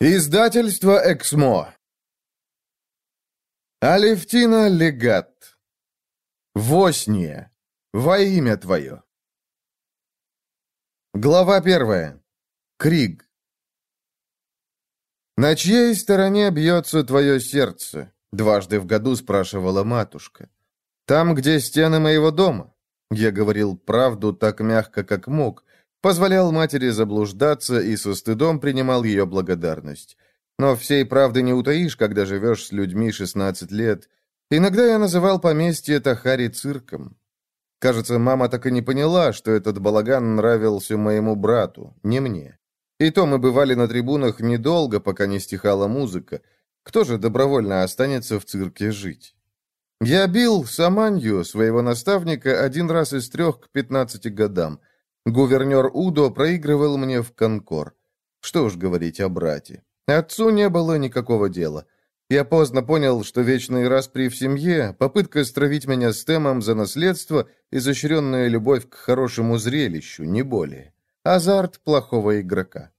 Издательство «Эксмо». Алевтина Легат. Восния. Во имя Твое. Глава первая. Криг. «На чьей стороне бьется твое сердце?» — дважды в году спрашивала матушка. «Там, где стены моего дома». Я говорил правду так мягко, как мог, Позволял матери заблуждаться и со стыдом принимал ее благодарность. Но всей правды не утаишь, когда живешь с людьми 16 лет. Иногда я называл поместье Тахари цирком. Кажется, мама так и не поняла, что этот балаган нравился моему брату, не мне. И то мы бывали на трибунах недолго, пока не стихала музыка. Кто же добровольно останется в цирке жить? Я бил Саманью, своего наставника, один раз из трех к пятнадцати годам. Гувернер Удо проигрывал мне в конкор. Что уж говорить о брате. Отцу не было никакого дела. Я поздно понял, что вечный распри в семье, попытка стравить меня с темом за наследство, изощренная любовь к хорошему зрелищу, не более. Азарт плохого игрока.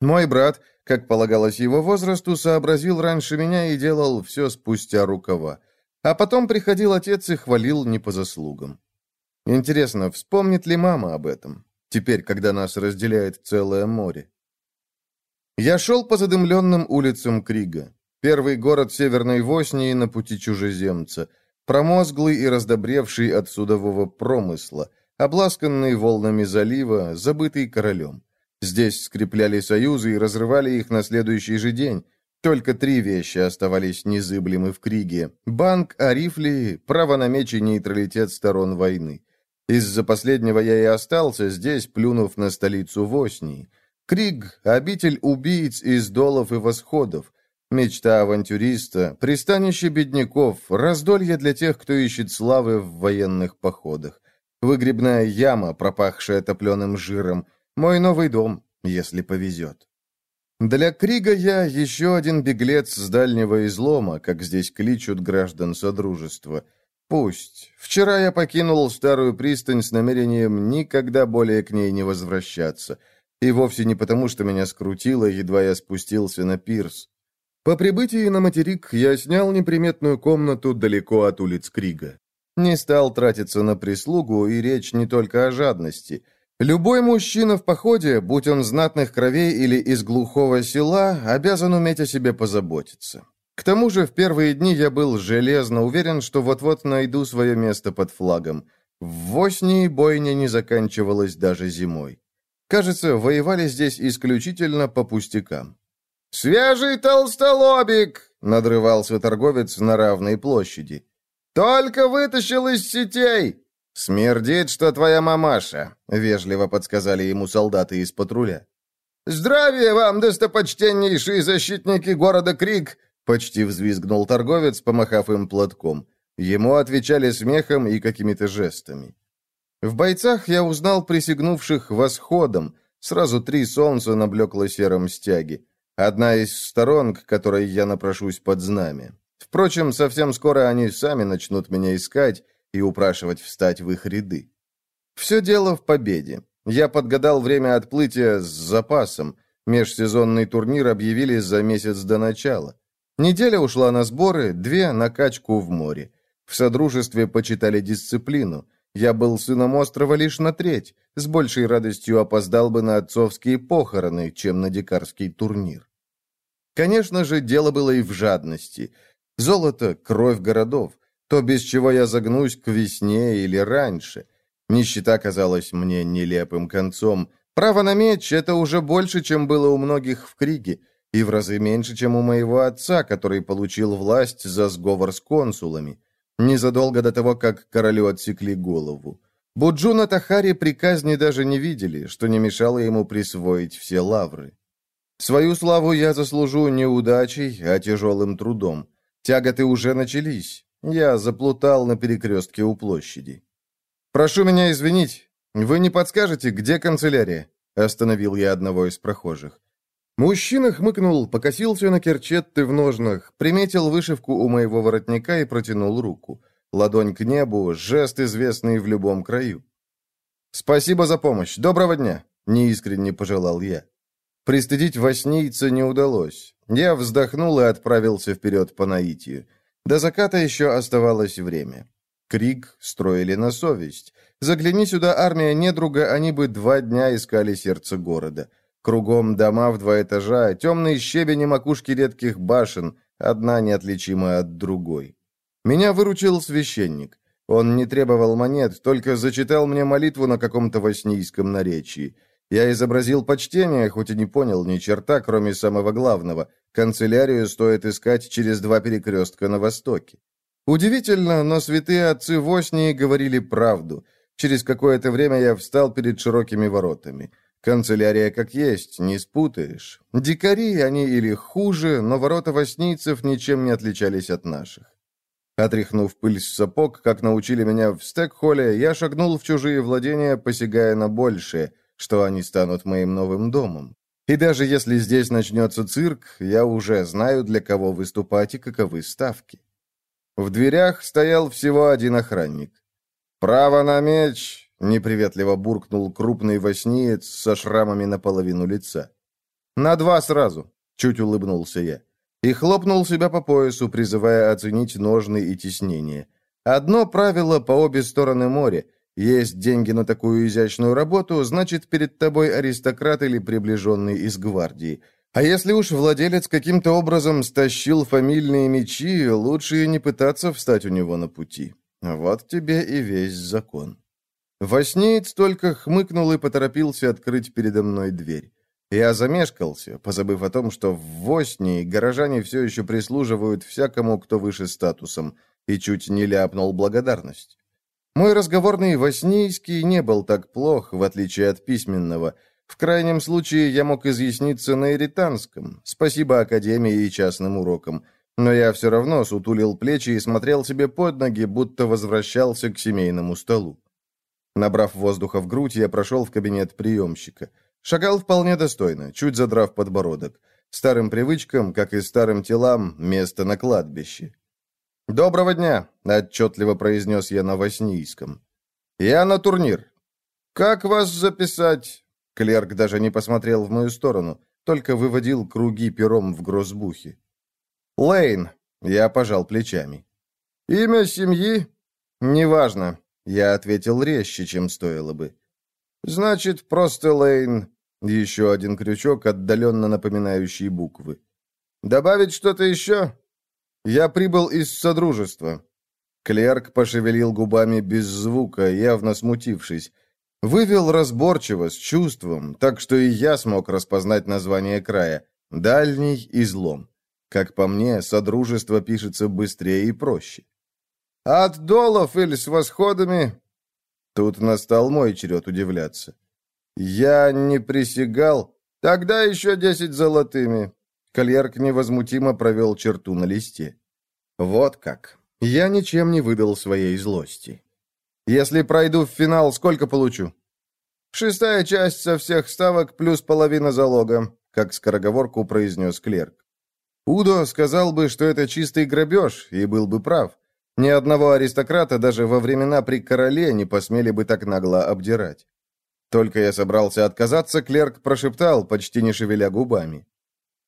Мой брат, как полагалось его возрасту, сообразил раньше меня и делал все спустя рукава. А потом приходил отец и хвалил не по заслугам. Интересно, вспомнит ли мама об этом, теперь, когда нас разделяет целое море? Я шел по задымленным улицам Крига. Первый город Северной Воснии на пути чужеземца, промозглый и раздобревший от судового промысла, обласканный волнами залива, забытый королем. Здесь скрепляли союзы и разрывали их на следующий же день. Только три вещи оставались незыблемы в Криге. Банк, Арифли, право на меч и нейтралитет сторон войны. Из-за последнего я и остался здесь, плюнув на столицу Воснии. Криг — обитель убийц из долов и восходов. Мечта авантюриста, пристанище бедняков, раздолье для тех, кто ищет славы в военных походах. Выгребная яма, пропахшая топленым жиром. Мой новый дом, если повезет. Для Крига я еще один беглец с дальнего излома, как здесь кличут граждан Содружества — Пусть. Вчера я покинул старую пристань с намерением никогда более к ней не возвращаться. И вовсе не потому, что меня скрутило, едва я спустился на пирс. По прибытии на материк я снял неприметную комнату далеко от улиц Крига. Не стал тратиться на прислугу, и речь не только о жадности. Любой мужчина в походе, будь он знатных кровей или из глухого села, обязан уметь о себе позаботиться. К тому же в первые дни я был железно уверен, что вот-вот найду свое место под флагом. В Воснии бойня не заканчивалась даже зимой. Кажется, воевали здесь исключительно по пустякам. «Свежий толстолобик!» — надрывался торговец на равной площади. «Только вытащил из сетей!» «Смердит, что твоя мамаша», — вежливо подсказали ему солдаты из патруля. «Здравия вам, достопочтеннейшие защитники города Крик! Почти взвизгнул торговец, помахав им платком. Ему отвечали смехом и какими-то жестами. В бойцах я узнал присягнувших восходом, сразу три солнца на блекло-сером стяге. Одна из сторон, к которой я напрошусь под знамя. Впрочем, совсем скоро они сами начнут меня искать и упрашивать встать в их ряды. Все дело в победе. Я подгадал время отплытия с запасом. Межсезонный турнир объявили за месяц до начала. Неделя ушла на сборы, две — на качку в море. В Содружестве почитали дисциплину. Я был сыном острова лишь на треть, с большей радостью опоздал бы на отцовские похороны, чем на дикарский турнир. Конечно же, дело было и в жадности. Золото — кровь городов, то, без чего я загнусь к весне или раньше. Нищета казалась мне нелепым концом. Право на меч — это уже больше, чем было у многих в Криге и в разы меньше, чем у моего отца, который получил власть за сговор с консулами, незадолго до того, как королю отсекли голову. Буджуна Тахари при казни даже не видели, что не мешало ему присвоить все лавры. Свою славу я заслужу не удачей, а тяжелым трудом. Тяготы уже начались. Я заплутал на перекрестке у площади. «Прошу меня извинить. Вы не подскажете, где канцелярия?» Остановил я одного из прохожих. Мужчина хмыкнул, покосился на керчетты в ножнах, приметил вышивку у моего воротника и протянул руку. Ладонь к небу, жест, известный в любом краю. «Спасибо за помощь. Доброго дня!» — неискренне пожелал я. Пристыдить воснийца не удалось. Я вздохнул и отправился вперед по наитию. До заката еще оставалось время. Крик строили на совесть. Загляни сюда, армия недруга, они бы два дня искали сердце города. Кругом дома в два этажа, темные щебени макушки редких башен, одна неотличимая от другой. Меня выручил священник. Он не требовал монет, только зачитал мне молитву на каком-то воснийском наречии. Я изобразил почтение, хоть и не понял ни черта, кроме самого главного. Канцелярию стоит искать через два перекрестка на востоке. Удивительно, но святые отцы Воснии говорили правду. Через какое-то время я встал перед широкими воротами. Канцелярия как есть, не спутаешь. Дикари они или хуже, но ворота воснийцев ничем не отличались от наших. Отряхнув пыль с сапог, как научили меня в стекхолле, я шагнул в чужие владения, посягая на большее, что они станут моим новым домом. И даже если здесь начнется цирк, я уже знаю, для кого выступать и каковы ставки. В дверях стоял всего один охранник. «Право на меч!» — неприветливо буркнул крупный восниец со шрамами наполовину лица. «На два сразу!» — чуть улыбнулся я и хлопнул себя по поясу, призывая оценить ножны и теснение. Одно правило по обе стороны моря. Есть деньги на такую изящную работу, значит, перед тобой аристократ или приближенный из гвардии. А если уж владелец каким-то образом стащил фамильные мечи, лучше и не пытаться встать у него на пути. Вот тебе и весь закон. Воснеец только хмыкнул и поторопился открыть передо мной дверь. Я замешкался, позабыв о том, что в Воснии горожане все еще прислуживают всякому, кто выше статусом, и чуть не ляпнул благодарность. Мой разговорный воснийский не был так плох, в отличие от письменного. В крайнем случае я мог изъясниться на иританском, спасибо Академии и частным урокам, но я все равно сутулил плечи и смотрел себе под ноги, будто возвращался к семейному столу. Набрав воздуха в грудь, я прошел в кабинет приемщика – Шагал вполне достойно, чуть задрав подбородок. Старым привычкам, как и старым телам, место на кладбище. «Доброго дня!» — отчетливо произнес я на воснийском. «Я на турнир. Как вас записать?» Клерк даже не посмотрел в мою сторону, только выводил круги пером в грозбухе. «Лейн!» — я пожал плечами. «Имя семьи?» «Неважно», — я ответил резче, чем стоило бы. «Значит, просто Лейн. Еще один крючок, отдаленно напоминающий буквы. «Добавить что-то еще?» «Я прибыл из Содружества». Клерк пошевелил губами без звука, явно смутившись. Вывел разборчиво, с чувством, так что и я смог распознать название края. Дальний излом. Как по мне, Содружество пишется быстрее и проще. «От долов или с восходами?» Тут настал мой черед удивляться. «Я не присягал. Тогда еще десять золотыми». Кольерк невозмутимо провел черту на листе. «Вот как. Я ничем не выдал своей злости. Если пройду в финал, сколько получу?» «Шестая часть со всех ставок плюс половина залога», как скороговорку произнес клерк. Удо сказал бы, что это чистый грабеж, и был бы прав. Ни одного аристократа даже во времена при короле не посмели бы так нагло обдирать. Только я собрался отказаться, клерк прошептал, почти не шевеля губами.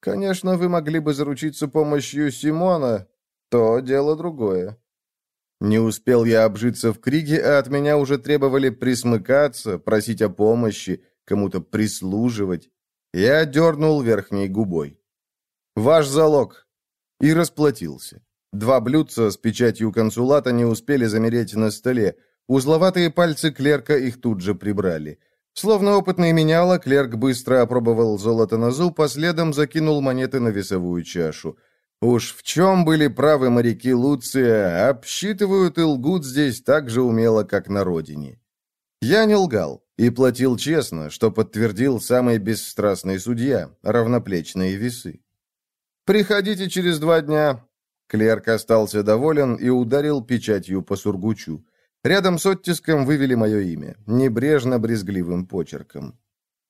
«Конечно, вы могли бы заручиться помощью Симона, то дело другое». Не успел я обжиться в Криге, а от меня уже требовали присмыкаться, просить о помощи, кому-то прислуживать. Я дернул верхней губой. «Ваш залог!» И расплатился. Два блюдца с печатью консулата не успели замереть на столе. Узловатые пальцы клерка их тут же прибрали. Словно опытный меняла, клерк быстро опробовал золото на зуб, а следом закинул монеты на весовую чашу. Уж в чем были правы моряки Луция, обсчитывают и лгут здесь так же умело, как на родине. Я не лгал и платил честно, что подтвердил самый бесстрастный судья, равноплечные весы. «Приходите через два дня». Клерк остался доволен и ударил печатью по сургучу. Рядом с оттиском вывели мое имя, небрежно-брезгливым почерком.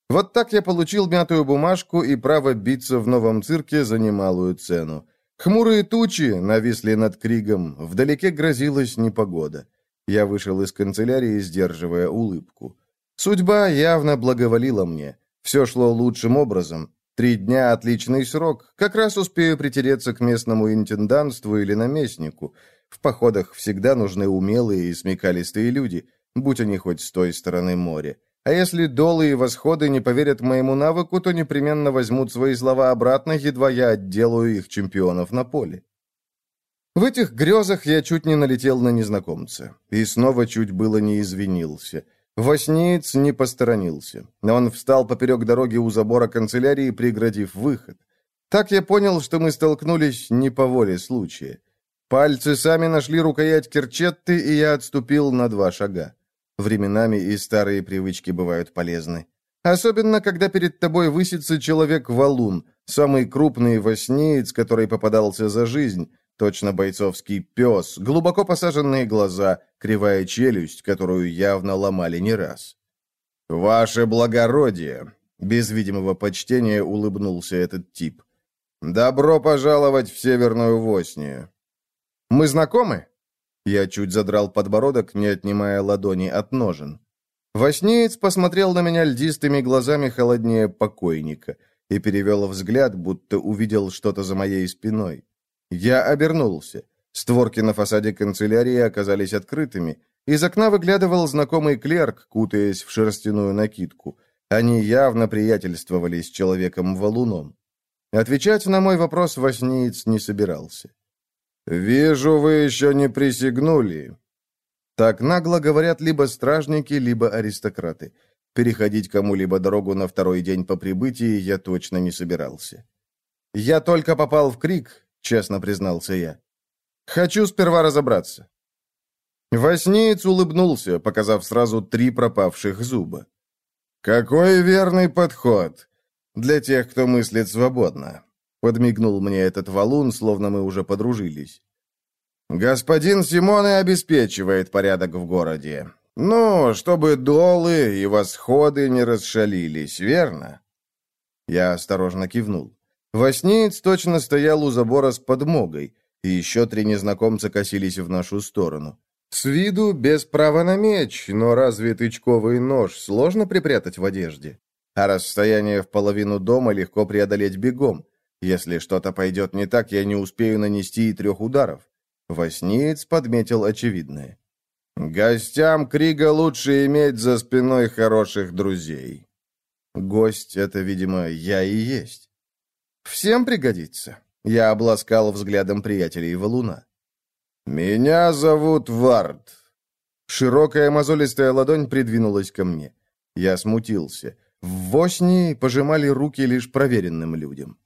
Вот так я получил мятую бумажку и право биться в новом цирке за немалую цену. Хмурые тучи нависли над Кригом, вдалеке грозилась непогода. Я вышел из канцелярии, сдерживая улыбку. Судьба явно благоволила мне. Все шло лучшим образом. Три дня — отличный срок. Как раз успею притереться к местному интендантству или наместнику. В походах всегда нужны умелые и смекалистые люди, будь они хоть с той стороны моря. А если долы и восходы не поверят моему навыку, то непременно возьмут свои слова обратно, едва я отделаю их чемпионов на поле. В этих грезах я чуть не налетел на незнакомца. И снова чуть было не извинился. Воснеец не посторонился. Он встал поперек дороги у забора канцелярии, преградив выход. Так я понял, что мы столкнулись не по воле случая. Пальцы сами нашли рукоять керчетты, и я отступил на два шага. Временами и старые привычки бывают полезны. Особенно, когда перед тобой высится человек-валун, самый крупный воснеец, который попадался за жизнь, точно бойцовский пес, глубоко посаженные глаза, кривая челюсть, которую явно ломали не раз. «Ваше благородие!» — без видимого почтения улыбнулся этот тип. «Добро пожаловать в Северную Воснию!» «Мы знакомы?» Я чуть задрал подбородок, не отнимая ладони от ножен. Воснеец посмотрел на меня льдистыми глазами холоднее покойника и перевел взгляд, будто увидел что-то за моей спиной. Я обернулся. Створки на фасаде канцелярии оказались открытыми. Из окна выглядывал знакомый клерк, кутаясь в шерстяную накидку. Они явно приятельствовали с человеком-валуном. Отвечать на мой вопрос Воснеец не собирался. «Вижу, вы еще не присягнули». Так нагло говорят либо стражники, либо аристократы. Переходить кому-либо дорогу на второй день по прибытии я точно не собирался. «Я только попал в крик», — честно признался я. «Хочу сперва разобраться». Воснеец улыбнулся, показав сразу три пропавших зуба. «Какой верный подход! Для тех, кто мыслит свободно. Подмигнул мне этот валун, словно мы уже подружились. «Господин Симон и обеспечивает порядок в городе. Ну, чтобы долы и восходы не расшалились, верно?» Я осторожно кивнул. Воснеец точно стоял у забора с подмогой, и еще три незнакомца косились в нашу сторону. С виду без права на меч, но разве тычковый нож сложно припрятать в одежде? А расстояние в половину дома легко преодолеть бегом. Если что-то пойдет не так, я не успею нанести и трех ударов. Воснеец подметил очевидное. «Гостям Крига лучше иметь за спиной хороших друзей». Гость — это, видимо, я и есть. «Всем пригодится», — я обласкал взглядом приятелей Валуна. «Меня зовут Вард». Широкая мозолистая ладонь придвинулась ко мне. Я смутился. В Воснии пожимали руки лишь проверенным людям.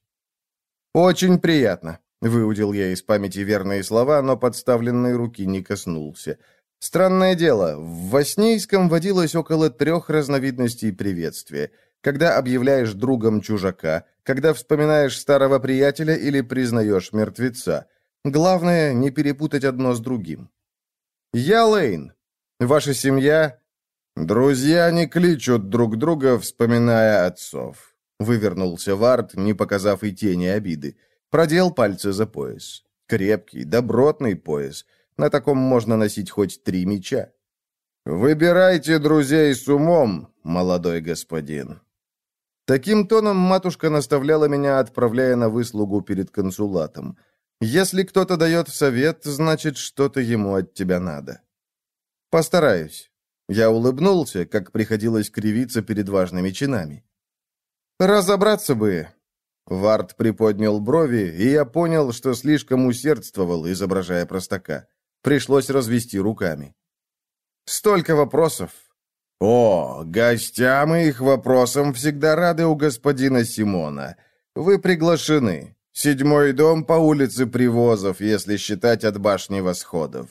«Очень приятно», — выудил я из памяти верные слова, но подставленной руки не коснулся. Странное дело, в Воснейском водилось около трех разновидностей приветствия. Когда объявляешь другом чужака, когда вспоминаешь старого приятеля или признаешь мертвеца. Главное, не перепутать одно с другим. «Я Лейн. Ваша семья...» «Друзья не кличут друг друга, вспоминая отцов», Вывернулся Вард, не показав и тени обиды. Продел пальцы за пояс. Крепкий, добротный пояс. На таком можно носить хоть три меча. «Выбирайте друзей с умом, молодой господин». Таким тоном матушка наставляла меня, отправляя на выслугу перед консулатом. «Если кто-то дает совет, значит, что-то ему от тебя надо». «Постараюсь». Я улыбнулся, как приходилось кривиться перед важными чинами. «Разобраться бы!» Вард приподнял брови, и я понял, что слишком усердствовал, изображая простака. Пришлось развести руками. «Столько вопросов!» «О, гостям и их вопросам всегда рады у господина Симона. Вы приглашены. Седьмой дом по улице Привозов, если считать от башни восходов».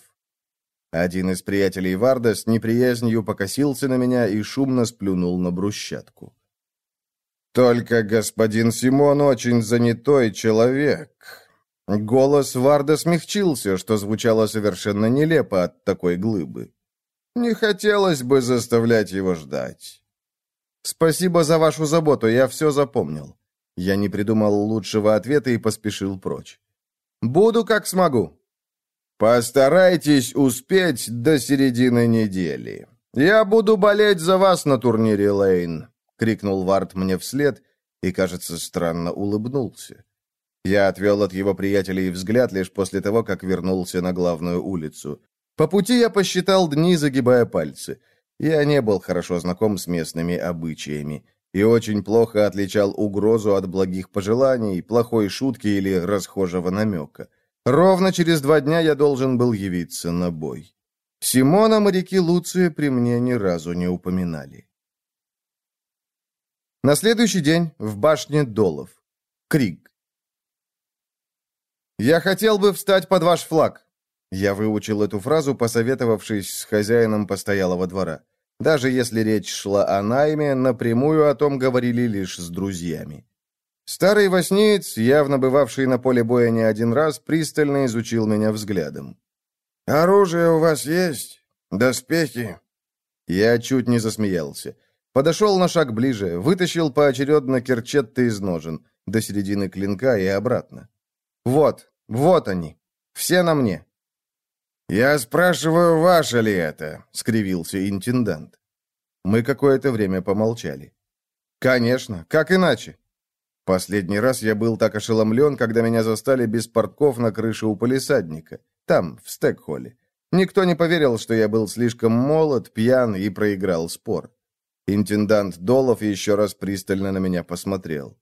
Один из приятелей Варда с неприязнью покосился на меня и шумно сплюнул на брусчатку. Только господин Симон очень занятой человек. Голос Варда смягчился, что звучало совершенно нелепо от такой глыбы. Не хотелось бы заставлять его ждать. Спасибо за вашу заботу, я все запомнил. Я не придумал лучшего ответа и поспешил прочь. Буду как смогу. Постарайтесь успеть до середины недели. Я буду болеть за вас на турнире, Лейн. — крикнул Вард мне вслед, и, кажется, странно улыбнулся. Я отвел от его приятелей взгляд лишь после того, как вернулся на главную улицу. По пути я посчитал дни, загибая пальцы. Я не был хорошо знаком с местными обычаями и очень плохо отличал угрозу от благих пожеланий, плохой шутки или расхожего намека. Ровно через два дня я должен был явиться на бой. Симона моряки Луция при мне ни разу не упоминали. На следующий день в башне Долов. Крик. «Я хотел бы встать под ваш флаг!» Я выучил эту фразу, посоветовавшись с хозяином постоялого двора. Даже если речь шла о найме, напрямую о том говорили лишь с друзьями. Старый воснеец, явно бывавший на поле боя не один раз, пристально изучил меня взглядом. «Оружие у вас есть? Доспехи?» Я чуть не засмеялся. Подошел на шаг ближе, вытащил поочередно керчетты из ножен, до середины клинка и обратно. «Вот, вот они. Все на мне». «Я спрашиваю, ваше ли это?» — скривился интендант. Мы какое-то время помолчали. «Конечно, как иначе?» Последний раз я был так ошеломлен, когда меня застали без портков на крыше у полисадника. Там, в Стекхолле. Никто не поверил, что я был слишком молод, пьян и проиграл спор. Интендант Долов еще раз пристально на меня посмотрел.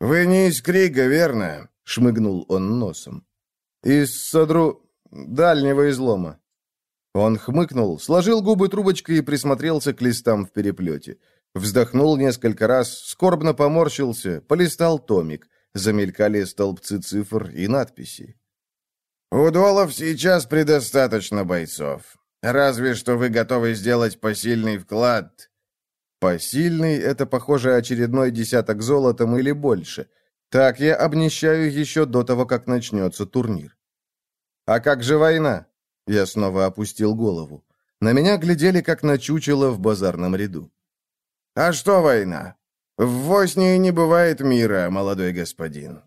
«Вы не из Крига, верно?» — шмыгнул он носом. «Из Содру... дальнего излома». Он хмыкнул, сложил губы трубочкой и присмотрелся к листам в переплете. Вздохнул несколько раз, скорбно поморщился, полистал томик. Замелькали столбцы цифр и надписи. «У Долов сейчас предостаточно бойцов. Разве что вы готовы сделать посильный вклад». «Посильный» — это, похоже, очередной десяток золотом или больше. Так я обнищаю еще до того, как начнется турнир. «А как же война?» Я снова опустил голову. На меня глядели, как на чучело в базарном ряду. «А что война? В Воснии не бывает мира, молодой господин.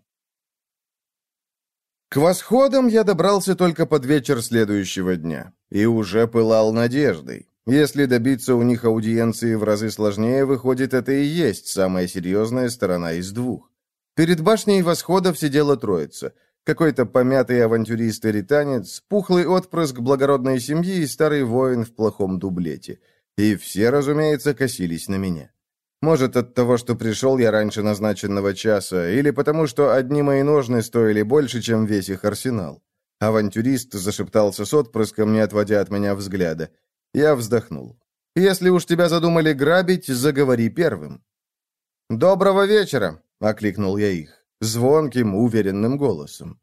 К восходам я добрался только под вечер следующего дня и уже пылал надеждой. Если добиться у них аудиенции в разы сложнее, выходит, это и есть самая серьезная сторона из двух. Перед башней восходов сидела троица. Какой-то помятый авантюрист и ританец, пухлый отпрыск благородной семьи и старый воин в плохом дублете. И все, разумеется, косились на меня. Может, от того, что пришел я раньше назначенного часа, или потому, что одни мои ножны стоили больше, чем весь их арсенал. Авантюрист зашептался с отпрыском, не отводя от меня взгляда. Я вздохнул. «Если уж тебя задумали грабить, заговори первым». «Доброго вечера!» — окликнул я их, звонким, уверенным голосом.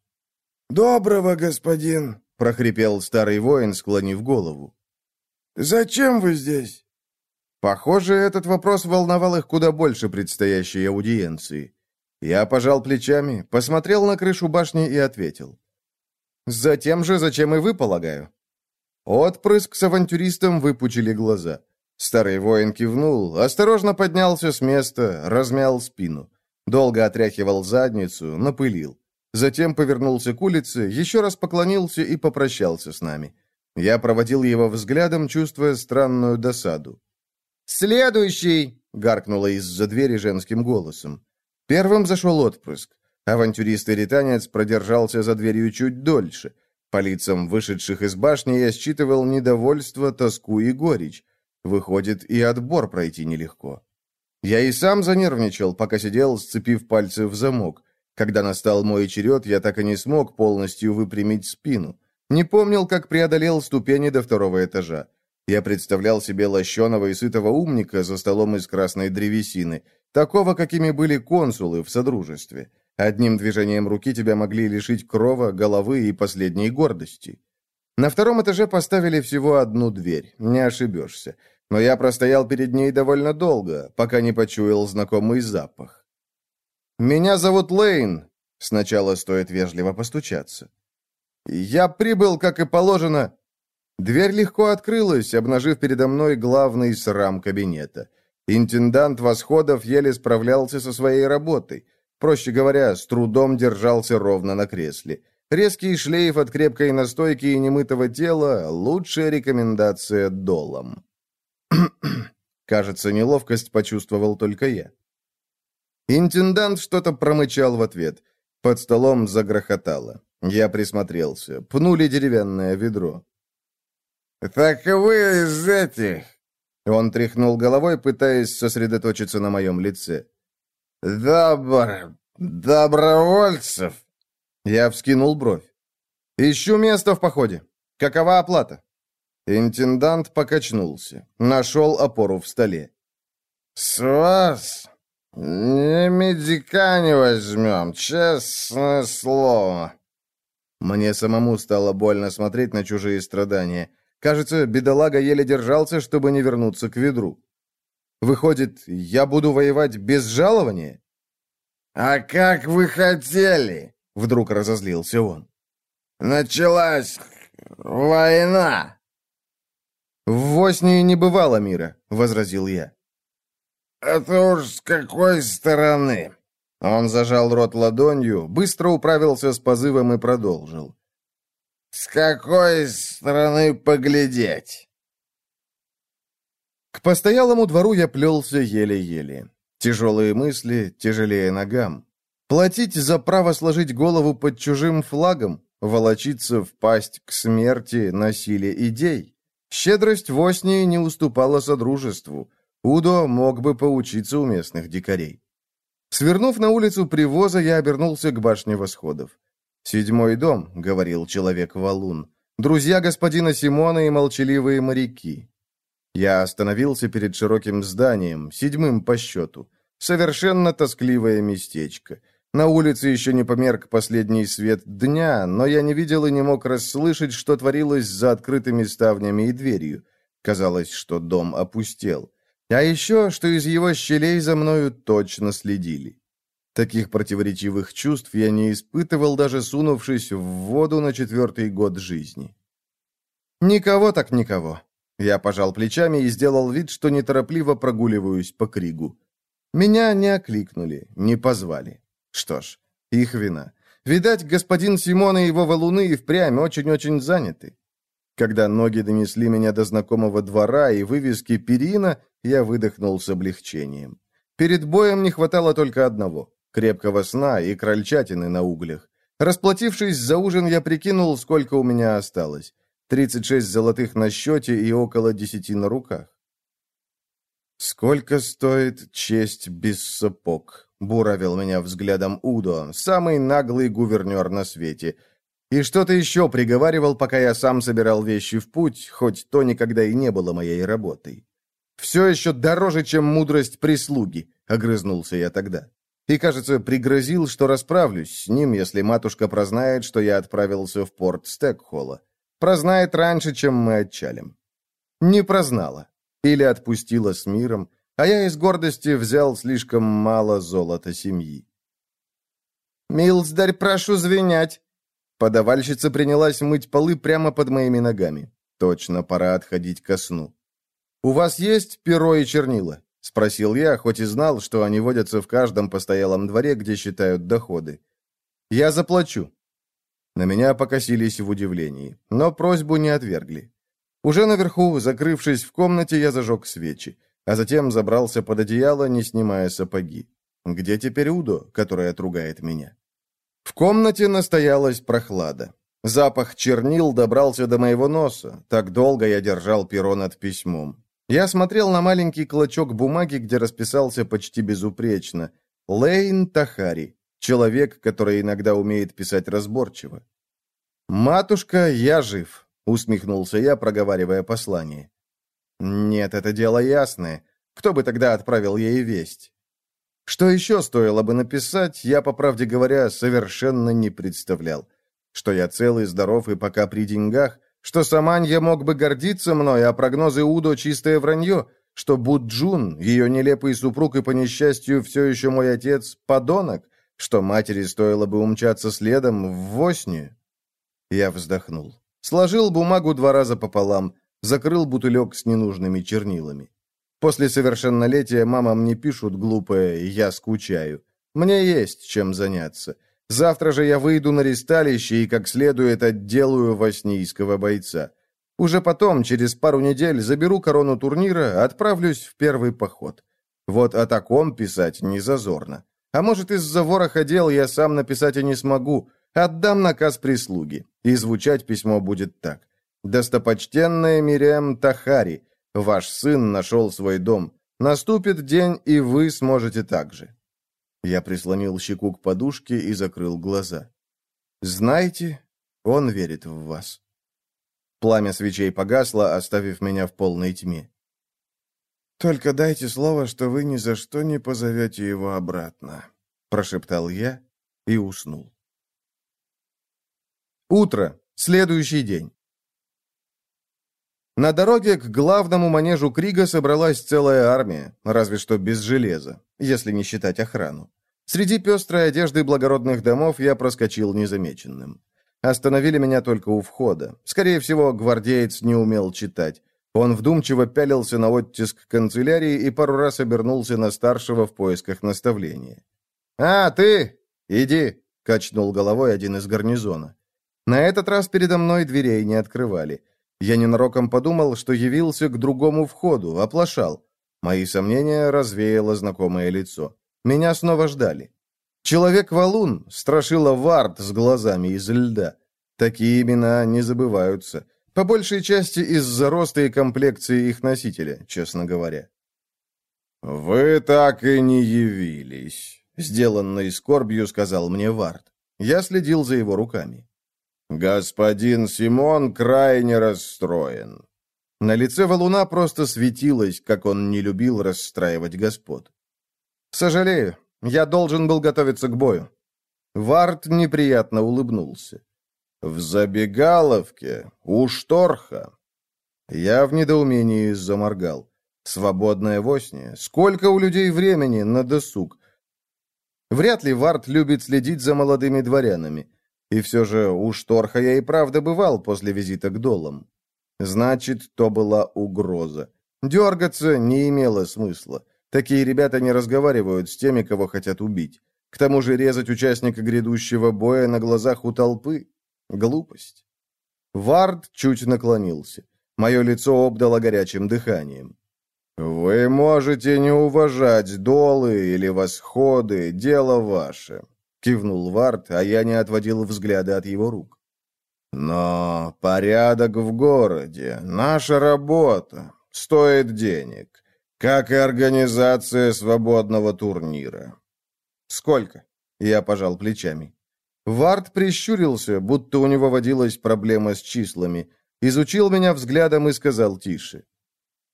«Доброго, господин!» — прохрипел старый воин, склонив голову. «Зачем вы здесь?» Похоже, этот вопрос волновал их куда больше предстоящей аудиенции. Я пожал плечами, посмотрел на крышу башни и ответил. «Затем же, зачем и вы, полагаю». Отпрыск с авантюристом выпучили глаза. Старый воин кивнул, осторожно поднялся с места, размял спину. Долго отряхивал задницу, напылил. Затем повернулся к улице, еще раз поклонился и попрощался с нами. Я проводил его взглядом, чувствуя странную досаду. «Следующий!» — гаркнула из-за двери женским голосом. Первым зашел отпрыск. Авантюрист и ританец продержался за дверью чуть дольше. По лицам вышедших из башни я считывал недовольство, тоску и горечь. Выходит, и отбор пройти нелегко. Я и сам занервничал, пока сидел, сцепив пальцы в замок. Когда настал мой черед, я так и не смог полностью выпрямить спину. Не помнил, как преодолел ступени до второго этажа. Я представлял себе лощеного и сытого умника за столом из красной древесины, такого, какими были консулы в Содружестве. Одним движением руки тебя могли лишить крова, головы и последней гордости. На втором этаже поставили всего одну дверь, не ошибешься. Но я простоял перед ней довольно долго, пока не почуял знакомый запах. «Меня зовут Лейн», — сначала стоит вежливо постучаться. «Я прибыл, как и положено, Дверь легко открылась, обнажив передо мной главный срам кабинета. Интендант Восходов еле справлялся со своей работой. Проще говоря, с трудом держался ровно на кресле. Резкий шлейф от крепкой настойки и немытого тела – лучшая рекомендация долом. Кажется, неловкость почувствовал только я. Интендант что-то промычал в ответ. Под столом загрохотало. Я присмотрелся. Пнули деревянное ведро. «Так вы из этих...» Он тряхнул головой, пытаясь сосредоточиться на моем лице. «Добр... добровольцев?» Я вскинул бровь. «Ищу место в походе. Какова оплата?» Интендант покачнулся. Нашел опору в столе. «С вас ни медика не возьмем, честное слово». Мне самому стало больно смотреть на чужие страдания. Кажется, бедолага еле держался, чтобы не вернуться к ведру. Выходит, я буду воевать без жалования? «А как вы хотели?» — вдруг разозлился он. «Началась война!» «В Воснии не бывало мира», — возразил я. «Это уж с какой стороны?» Он зажал рот ладонью, быстро управился с позывом и продолжил. С какой стороны поглядеть? К постоялому двору я плелся еле-еле. Тяжелые мысли, тяжелее ногам. Платить за право сложить голову под чужим флагом, волочиться в пасть к смерти на силе идей. Щедрость в Оснии не уступала содружеству. Удо мог бы поучиться у местных дикарей. Свернув на улицу привоза, я обернулся к башне восходов. «Седьмой дом», — говорил человек-валун. «Друзья господина Симона и молчаливые моряки». Я остановился перед широким зданием, седьмым по счету. Совершенно тоскливое местечко. На улице еще не померк последний свет дня, но я не видел и не мог расслышать, что творилось за открытыми ставнями и дверью. Казалось, что дом опустел. А еще, что из его щелей за мною точно следили. Таких противоречивых чувств я не испытывал, даже сунувшись в воду на четвертый год жизни. «Никого так никого». Я пожал плечами и сделал вид, что неторопливо прогуливаюсь по кригу. Меня не окликнули, не позвали. Что ж, их вина. Видать, господин Симон и его валуны и впрямь очень-очень заняты. Когда ноги донесли меня до знакомого двора и вывески перина, я выдохнул с облегчением. Перед боем не хватало только одного крепкого сна и крольчатины на углях. Расплатившись за ужин, я прикинул, сколько у меня осталось. 36 золотых на счете и около 10 на руках. «Сколько стоит честь без сапог?» — буравил меня взглядом Удо, самый наглый гувернер на свете. И что-то еще приговаривал, пока я сам собирал вещи в путь, хоть то никогда и не было моей работой. «Все еще дороже, чем мудрость прислуги», — огрызнулся я тогда и, кажется, пригрозил, что расправлюсь с ним, если матушка прознает, что я отправился в порт Стекхола. Прознает раньше, чем мы отчалим. Не прознала. Или отпустила с миром, а я из гордости взял слишком мало золота семьи. «Милздарь, прошу звенять!» Подавальщица принялась мыть полы прямо под моими ногами. Точно, пора отходить ко сну. «У вас есть перо и чернила?» — спросил я, хоть и знал, что они водятся в каждом постоялом дворе, где считают доходы. «Я заплачу». На меня покосились в удивлении, но просьбу не отвергли. Уже наверху, закрывшись в комнате, я зажег свечи, а затем забрался под одеяло, не снимая сапоги. Где теперь Удо, который отругает меня? В комнате настоялась прохлада. Запах чернил добрался до моего носа. Так долго я держал перо над письмом. Я смотрел на маленький клочок бумаги, где расписался почти безупречно. Лейн Тахари. Человек, который иногда умеет писать разборчиво. «Матушка, я жив», — усмехнулся я, проговаривая послание. «Нет, это дело ясное. Кто бы тогда отправил ей весть?» Что еще стоило бы написать, я, по правде говоря, совершенно не представлял. Что я цел и здоров и пока при деньгах — что Саманья мог бы гордиться мной, а прогнозы Удо — чистое вранье, что Буджун, ее нелепый супруг и, по несчастью, все еще мой отец — подонок, что матери стоило бы умчаться следом в Воснию. Я вздохнул. Сложил бумагу два раза пополам, закрыл бутылек с ненужными чернилами. После совершеннолетия мамам не пишут глупое «я скучаю». Мне есть чем заняться. Завтра же я выйду на ристалище и как следует отделаю воснийского бойца. Уже потом, через пару недель, заберу корону турнира, отправлюсь в первый поход. Вот о таком писать не зазорно. А может, из-за вороха дел я сам написать и не смогу. Отдам наказ прислуги. И звучать письмо будет так. «Достопочтенная Мириам Тахари, ваш сын нашел свой дом. Наступит день, и вы сможете так же». Я прислонил щеку к подушке и закрыл глаза. «Знаете, он верит в вас». Пламя свечей погасло, оставив меня в полной тьме. «Только дайте слово, что вы ни за что не позовете его обратно», — прошептал я и уснул. Утро. Следующий день. На дороге к главному манежу Крига собралась целая армия, разве что без железа, если не считать охрану. Среди пестрой одежды благородных домов я проскочил незамеченным. Остановили меня только у входа. Скорее всего, гвардеец не умел читать. Он вдумчиво пялился на оттиск канцелярии и пару раз обернулся на старшего в поисках наставления. «А, ты? Иди!» — качнул головой один из гарнизона. На этот раз передо мной дверей не открывали. Я ненароком подумал, что явился к другому входу, оплошал. Мои сомнения развеяло знакомое лицо. Меня снова ждали. Человек-валун, страшила вард с глазами из льда. Такие имена не забываются. По большей части из-за роста и комплекции их носителя, честно говоря. «Вы так и не явились», — сделанной скорбью сказал мне Вард. Я следил за его руками. «Господин Симон крайне расстроен». На лице валуна просто светилось, как он не любил расстраивать господ. «Сожалею, я должен был готовиться к бою». Вард неприятно улыбнулся. «В забегаловке? У шторха?» Я в недоумении заморгал. Свободная восня. Сколько у людей времени на досуг? Вряд ли Вард любит следить за молодыми дворянами. И все же у Шторха я и правда бывал после визита к долам. Значит, то была угроза. Дергаться не имело смысла. Такие ребята не разговаривают с теми, кого хотят убить. К тому же резать участника грядущего боя на глазах у толпы — глупость. Вард чуть наклонился. Мое лицо обдало горячим дыханием. «Вы можете не уважать долы или восходы, дело ваше. Кивнул Вард, а я не отводил взгляда от его рук. Но порядок в городе, наша работа, стоит денег, как и организация свободного турнира. Сколько? Я пожал плечами. Вард прищурился, будто у него водилась проблема с числами, изучил меня взглядом и сказал тише.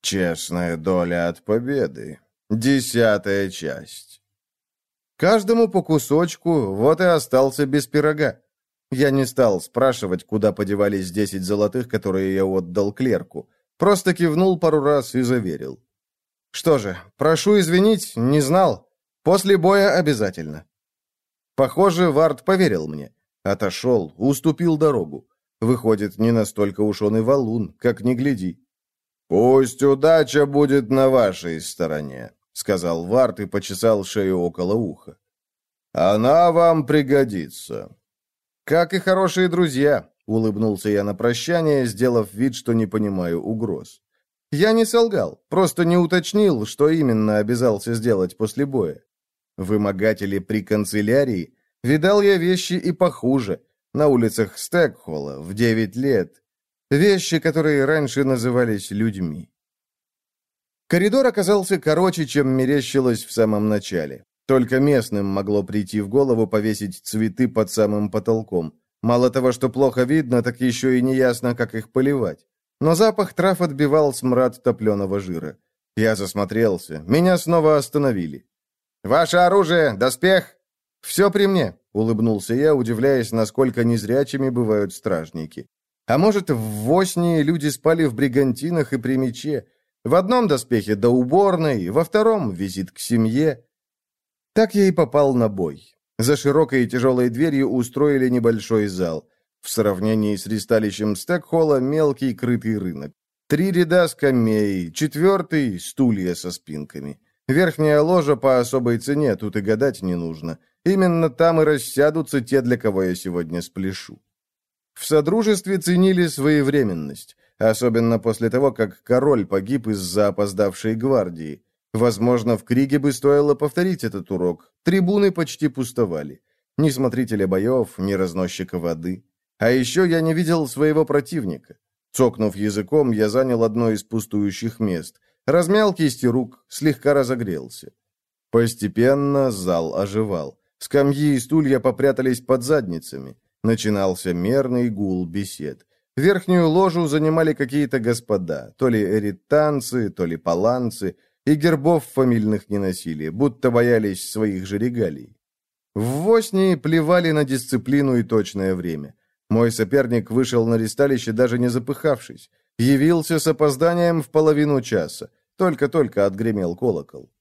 «Честная доля от победы. Десятая часть. Каждому по кусочку, вот и остался без пирога. Я не стал спрашивать, куда подевались десять золотых, которые я отдал клерку. Просто кивнул пару раз и заверил. Что же, прошу извинить, не знал. После боя обязательно. Похоже, Вард поверил мне. Отошел, уступил дорогу. Выходит, не настолько уж он и валун, как не гляди. «Пусть удача будет на вашей стороне», сказал Варт и почесал шею около уха. «Она вам пригодится». «Как и хорошие друзья», — улыбнулся я на прощание, сделав вид, что не понимаю угроз. Я не солгал, просто не уточнил, что именно обязался сделать после боя. Вымогатели при канцелярии видал я вещи и похуже, на улицах Стекхола в девять лет. Вещи, которые раньше назывались людьми. Коридор оказался короче, чем мерещилось в самом начале. Только местным могло прийти в голову повесить цветы под самым потолком. Мало того, что плохо видно, так еще и неясно, как их поливать. Но запах трав отбивал смрад топленого жира. Я засмотрелся. Меня снова остановили. «Ваше оружие! Доспех!» «Все при мне», — улыбнулся я, удивляясь, насколько незрячими бывают стражники. «А может, в Воснии люди спали в бригантинах и при мече?» В одном доспехе до уборной, во втором — визит к семье. Так я и попал на бой. За широкой и тяжелой дверью устроили небольшой зал. В сравнении с ристалищем Стекхолла мелкий крытый рынок. Три ряда скамей, четвертый — стулья со спинками. Верхняя ложа по особой цене, тут и гадать не нужно. Именно там и рассядутся те, для кого я сегодня спляшу. В Содружестве ценили своевременность особенно после того, как король погиб из-за опоздавшей гвардии. Возможно, в Криге бы стоило повторить этот урок. Трибуны почти пустовали. Ни смотрителя боев, ни разносчика воды. А еще я не видел своего противника. Цокнув языком, я занял одно из пустующих мест. Размял кисти рук, слегка разогрелся. Постепенно зал оживал. Скамьи и стулья попрятались под задницами. Начинался мерный гул бесед. Верхнюю ложу занимали какие-то господа, то ли эританцы, то ли паланцы, и гербов фамильных не носили, будто боялись своих же регалий. В Воснии плевали на дисциплину и точное время. Мой соперник вышел на ресталище, даже не запыхавшись. Явился с опозданием в половину часа. Только-только отгремел колокол.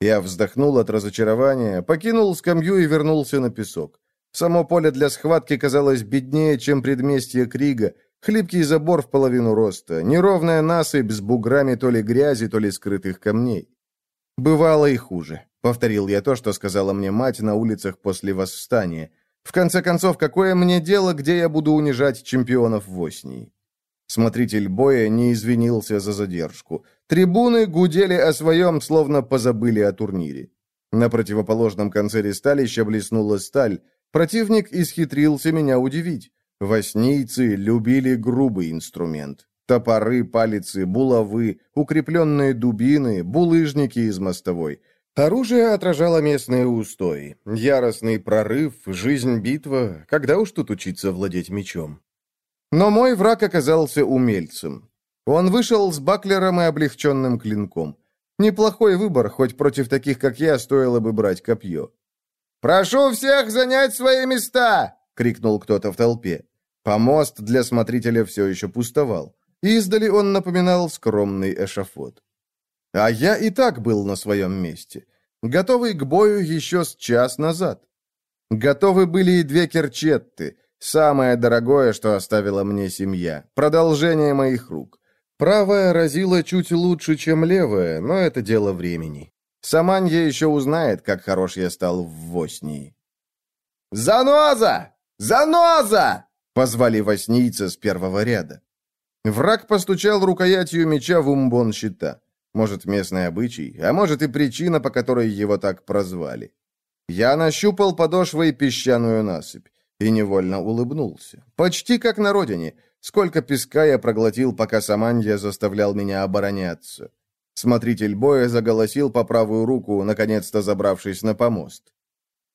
Я вздохнул от разочарования, покинул скамью и вернулся на песок. Само поле для схватки казалось беднее, чем предместье Крига, хлипкий забор в половину роста, неровная насыпь с буграми то ли грязи, то ли скрытых камней. Бывало и хуже. Повторил я то, что сказала мне мать на улицах после восстания. В конце концов, какое мне дело, где я буду унижать чемпионов в Оснии? Смотритель боя не извинился за задержку. Трибуны гудели о своем, словно позабыли о турнире. На противоположном конце ресталища блеснула сталь. Противник исхитрился меня удивить. Воснийцы любили грубый инструмент. Топоры, палицы, булавы, укрепленные дубины, булыжники из мостовой. Оружие отражало местные устои. Яростный прорыв, жизнь-битва. Когда уж тут учиться владеть мечом? Но мой враг оказался умельцем. Он вышел с баклером и облегченным клинком. Неплохой выбор, хоть против таких, как я, стоило бы брать копье. «Прошу всех занять свои места!» — крикнул кто-то в толпе. Помост для смотрителя все еще пустовал. Издали он напоминал скромный эшафот. А я и так был на своем месте, готовый к бою еще с час назад. Готовы были и две керчетты, Самое дорогое, что оставила мне семья. Продолжение моих рук. Правая разила чуть лучше, чем левая, но это дело времени. Саманья еще узнает, как хорош я стал в Воснии. «Заноза! Заноза!» — позвали воснийца с первого ряда. Враг постучал рукоятью меча в умбон щита. Может, местный обычай, а может и причина, по которой его так прозвали. Я нащупал подошвой песчаную насыпь и невольно улыбнулся. Почти как на родине. Сколько песка я проглотил, пока Саманья заставлял меня обороняться. Смотритель боя заголосил по правую руку, наконец-то забравшись на помост.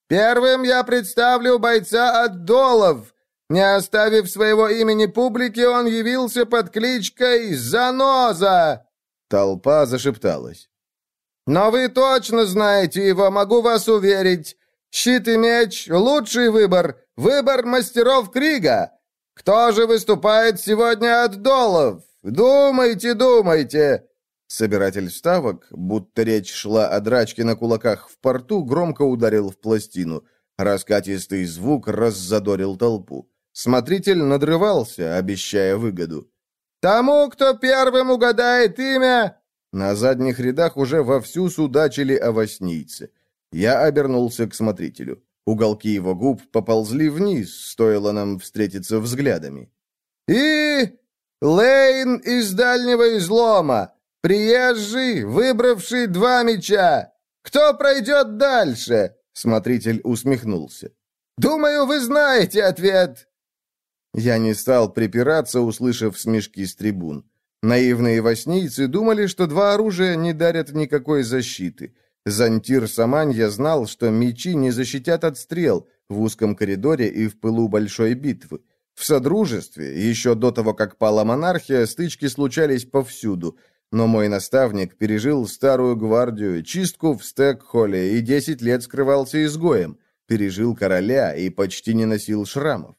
«Первым я представлю бойца от Долов. Не оставив своего имени публике, он явился под кличкой Заноза!» Толпа зашепталась. «Но вы точно знаете его, могу вас уверить. Щит и меч — лучший выбор, выбор мастеров Крига. Кто же выступает сегодня от долов? Думайте, думайте!» Собиратель ставок, будто речь шла о драчке на кулаках в порту, громко ударил в пластину. Раскатистый звук раззадорил толпу. Смотритель надрывался, обещая выгоду. «Тому, кто первым угадает имя...» На задних рядах уже вовсю судачили о воснийце. Я обернулся к смотрителю. Уголки его губ поползли вниз, стоило нам встретиться взглядами. «И... Лейн из дальнего излома, приезжий, выбравший два меча. Кто пройдет дальше?» Смотритель усмехнулся. «Думаю, вы знаете ответ». Я не стал припираться, услышав смешки с трибун. Наивные воснийцы думали, что два оружия не дарят никакой защиты — Зантир Саманья знал, что мечи не защитят от стрел в узком коридоре и в пылу большой битвы. В Содружестве, еще до того, как пала монархия, стычки случались повсюду, но мой наставник пережил старую гвардию, чистку в Стекхолле и десять лет скрывался изгоем, пережил короля и почти не носил шрамов.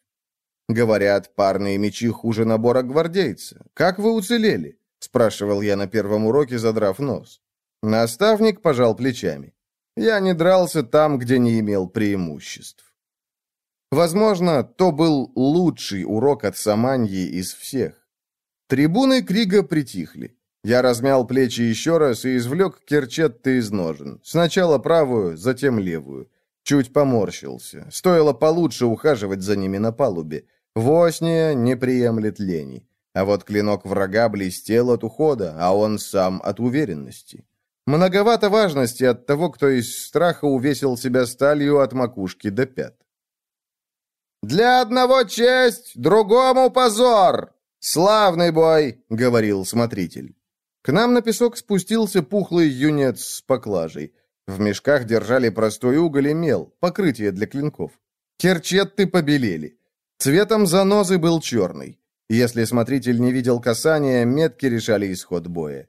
Говорят, парные мечи хуже набора гвардейца. Как вы уцелели? спрашивал я на первом уроке, задрав нос. Наставник пожал плечами. Я не дрался там, где не имел преимуществ. Возможно, то был лучший урок от Саманьи из всех. Трибуны Крига притихли. Я размял плечи еще раз и извлек керчетты из ножен. Сначала правую, затем левую. Чуть поморщился. Стоило получше ухаживать за ними на палубе. Восния не приемлет лени. А вот клинок врага блестел от ухода, а он сам от уверенности. Многовато важности от того, кто из страха увесил себя сталью от макушки до пят. «Для одного честь, другому позор! Славный бой!» — говорил смотритель. К нам на песок спустился пухлый юнец с поклажей. В мешках держали простой уголь и мел, покрытие для клинков. Керчетты побелели. Цветом занозы был черный. Если смотритель не видел касания, метки решали исход боя.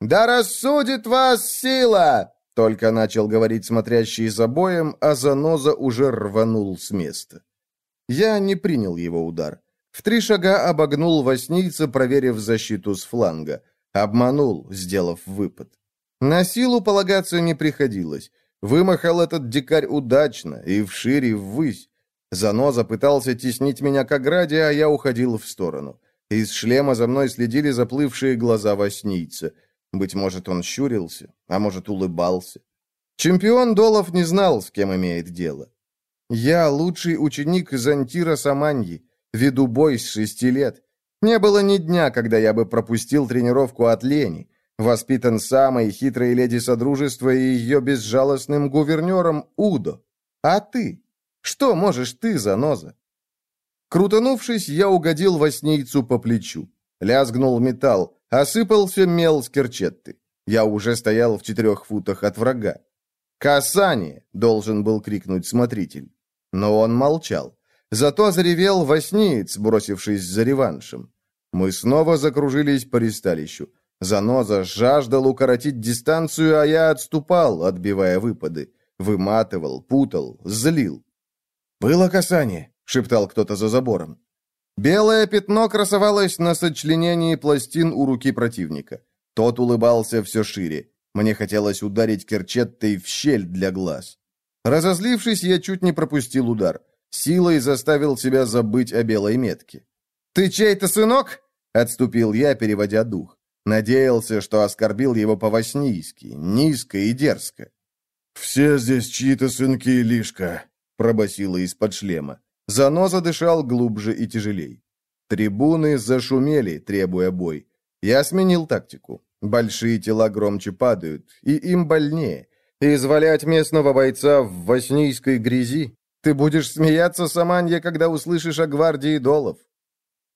«Да рассудит вас сила!» Только начал говорить смотрящий за боем, а заноза уже рванул с места. Я не принял его удар. В три шага обогнул воснийца, проверив защиту с фланга. Обманул, сделав выпад. На силу полагаться не приходилось. Вымахал этот дикарь удачно, и вширь, и ввысь. Заноза пытался теснить меня к ограде, а я уходил в сторону. Из шлема за мной следили заплывшие глаза воснийца. Быть может, он щурился, а может, улыбался. Чемпион Долов не знал, с кем имеет дело. Я лучший ученик Зантира Саманьи, веду бой с шести лет. Не было ни дня, когда я бы пропустил тренировку от лени. Воспитан самой хитрой леди Содружества и ее безжалостным гувернером Удо. А ты? Что можешь ты, заноза? Крутанувшись, я угодил воснийцу по плечу. Лязгнул металл, осыпался мел с керчетты. Я уже стоял в четырех футах от врага. «Касание!» — должен был крикнуть смотритель. Но он молчал. Зато заревел воснеец, бросившись за реваншем. Мы снова закружились по ристалищу. Заноза жаждал укоротить дистанцию, а я отступал, отбивая выпады. Выматывал, путал, злил. «Было касание», — шептал кто-то за забором. Белое пятно красовалось на сочленении пластин у руки противника. Тот улыбался все шире. Мне хотелось ударить керчеттой в щель для глаз. Разозлившись, я чуть не пропустил удар. Силой заставил себя забыть о белой метке. «Ты чей-то сынок?» — отступил я, переводя дух. Надеялся, что оскорбил его по-воснийски, низко и дерзко. «Все здесь чьи-то сынки, Лишка», — пробасило из-под шлема. Заноза дышал глубже и тяжелей. Трибуны зашумели, требуя бой. Я сменил тактику. Большие тела громче падают, и им больнее. Извалять местного бойца в воснийской грязи? Ты будешь смеяться, Саманья, когда услышишь о гвардии долов.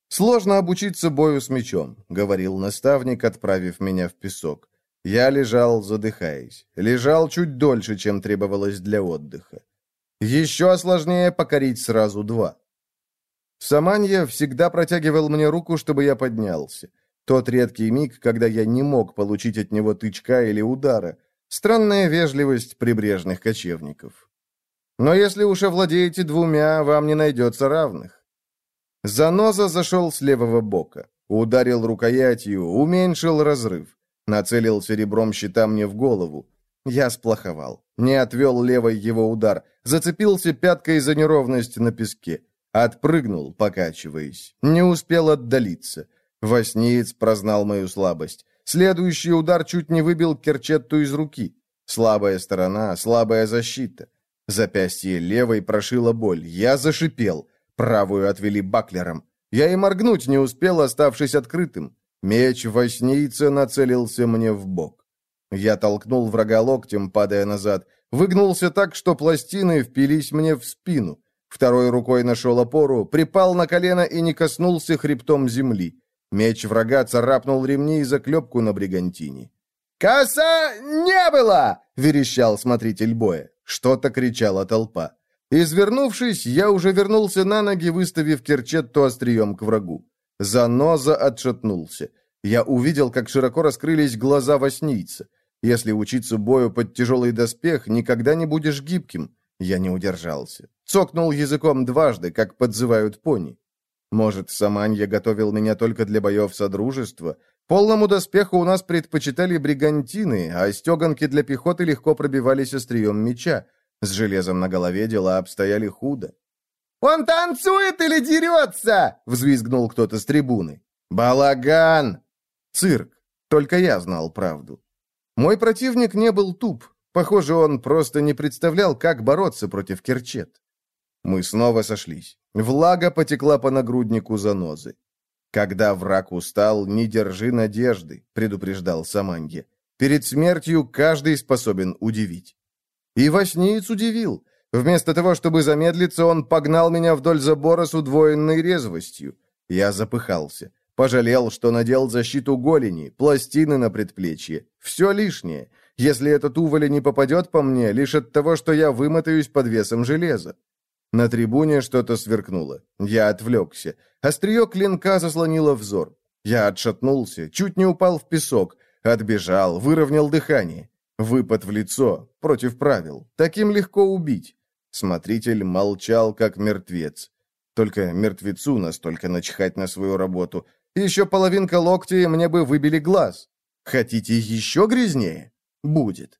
«Сложно обучиться бою с мечом», — говорил наставник, отправив меня в песок. Я лежал, задыхаясь. Лежал чуть дольше, чем требовалось для отдыха. Еще сложнее покорить сразу два. Саманья всегда протягивал мне руку, чтобы я поднялся. Тот редкий миг, когда я не мог получить от него тычка или удара. Странная вежливость прибрежных кочевников. Но если уж овладеете двумя, вам не найдется равных. Заноза зашел с левого бока. Ударил рукоятью, уменьшил разрыв. Нацелил серебром щита мне в голову. Я сплоховал. Не отвел левой его удар. Зацепился пяткой за неровность на песке. Отпрыгнул, покачиваясь. Не успел отдалиться. Воснеец прознал мою слабость. Следующий удар чуть не выбил Керчетту из руки. Слабая сторона, слабая защита. Запястье левой прошила боль. Я зашипел. Правую отвели баклером. Я и моргнуть не успел, оставшись открытым. Меч воснийца нацелился мне в бок. Я толкнул врага локтем, падая назад. Выгнулся так, что пластины впились мне в спину. Второй рукой нашел опору, припал на колено и не коснулся хребтом земли. Меч врага царапнул ремни и заклепку на бригантине. «Коса не было!» — верещал смотритель боя. Что-то кричала толпа. Извернувшись, я уже вернулся на ноги, выставив керчетту острием к врагу. Заноза отшатнулся. Я увидел, как широко раскрылись глаза воснийца. Если учиться бою под тяжелый доспех, никогда не будешь гибким. Я не удержался. Цокнул языком дважды, как подзывают пони. Может, Саманья готовил меня только для боев Содружества? Полному доспеху у нас предпочитали бригантины, а стеганки для пехоты легко пробивались острием меча. С железом на голове дела обстояли худо. «Он танцует или дерется?» — взвизгнул кто-то с трибуны. «Балаган!» Цирк. Только я знал правду. Мой противник не был туп. Похоже, он просто не представлял, как бороться против керчет. Мы снова сошлись. Влага потекла по нагруднику занозы. «Когда враг устал, не держи надежды», — предупреждал Саманье. Перед смертью каждый способен удивить. И Восниц удивил. Вместо того, чтобы замедлиться, он погнал меня вдоль забора с удвоенной резвостью. Я запыхался. Пожалел, что надел защиту голени, пластины на предплечье. Все лишнее. Если этот уволя не попадет по мне, лишь от того, что я вымотаюсь под весом железа. На трибуне что-то сверкнуло. Я отвлекся. Острие клинка заслонило взор. Я отшатнулся, чуть не упал в песок, отбежал, выровнял дыхание. Выпад в лицо, против правил. Таким легко убить. Смотритель молчал, как мертвец. Только мертвецу настолько начхать на свою работу. Еще половинка локтя, и мне бы выбили глаз. Хотите еще грязнее? Будет.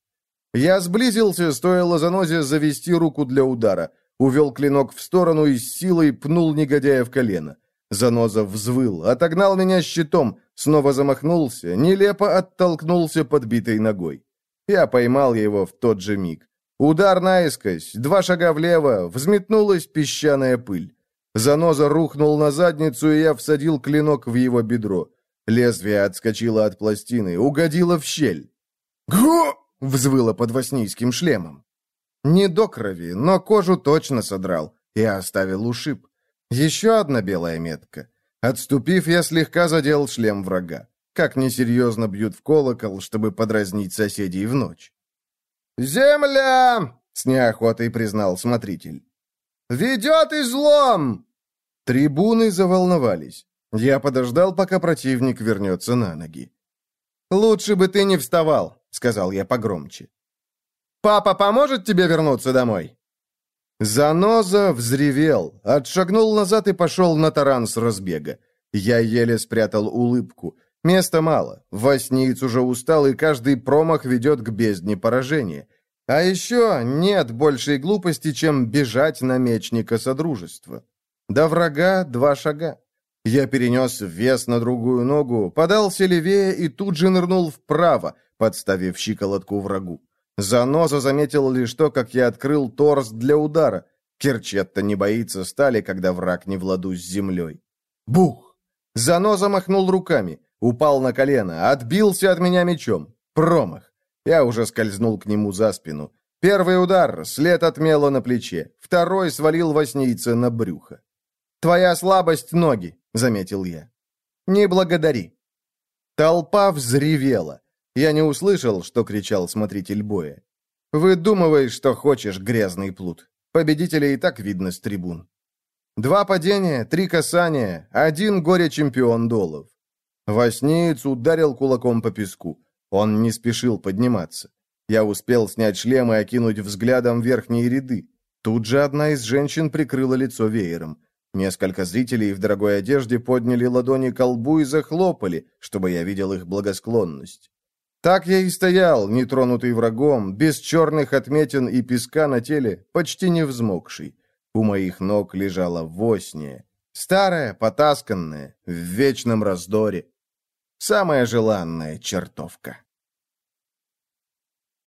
Я сблизился, стоило занозе завести руку для удара. Увел клинок в сторону и с силой пнул негодяя в колено. Заноза взвыл, отогнал меня щитом, снова замахнулся, нелепо оттолкнулся подбитой ногой. Я поймал его в тот же миг. Удар наискось, два шага влево, взметнулась песчаная пыль. Заноза рухнул на задницу, и я всадил клинок в его бедро. Лезвие отскочило от пластины, угодило в щель. «Гу!» — взвыло под воснийским шлемом. Не до крови, но кожу точно содрал и оставил ушиб. Еще одна белая метка. Отступив, я слегка задел шлем врага. Как несерьезно бьют в колокол, чтобы подразнить соседей в ночь. «Земля!» — с неохотой признал смотритель. «Ведет излом!» Трибуны заволновались. Я подождал, пока противник вернется на ноги. «Лучше бы ты не вставал», — сказал я погромче. Папа поможет тебе вернуться домой?» Заноза взревел, отшагнул назад и пошел на таран с разбега. Я еле спрятал улыбку. Места мало, Восниц уже устал, и каждый промах ведет к бездне поражения. А еще нет большей глупости, чем бежать на мечника Содружества. До врага два шага. Я перенес вес на другую ногу, подался левее и тут же нырнул вправо, подставив щиколотку врагу. Заноза заметил лишь то, как я открыл торс для удара. Керчетта не боится стали, когда враг не в ладу с землей. Бух! Заноза махнул руками, упал на колено, отбился от меня мечом. Промах. Я уже скользнул к нему за спину. Первый удар, след отмело на плече. Второй свалил воснийца на брюхо. «Твоя слабость — ноги», — заметил я. «Не благодари». Толпа взревела. Я не услышал, что кричал смотритель боя. «Выдумывай, что хочешь, грязный плут. Победителя и так видно с трибун». Два падения, три касания, один горе-чемпион долов. Восниц ударил кулаком по песку. Он не спешил подниматься. Я успел снять шлем и окинуть взглядом верхние ряды. Тут же одна из женщин прикрыла лицо веером. Несколько зрителей в дорогой одежде подняли ладони к лбу и захлопали, чтобы я видел их благосклонность. Так я и стоял, нетронутый врагом, без черных отметин и песка на теле, почти не взмокший. У моих ног лежала восния, старая, потасканная, в вечном раздоре. Самая желанная чертовка.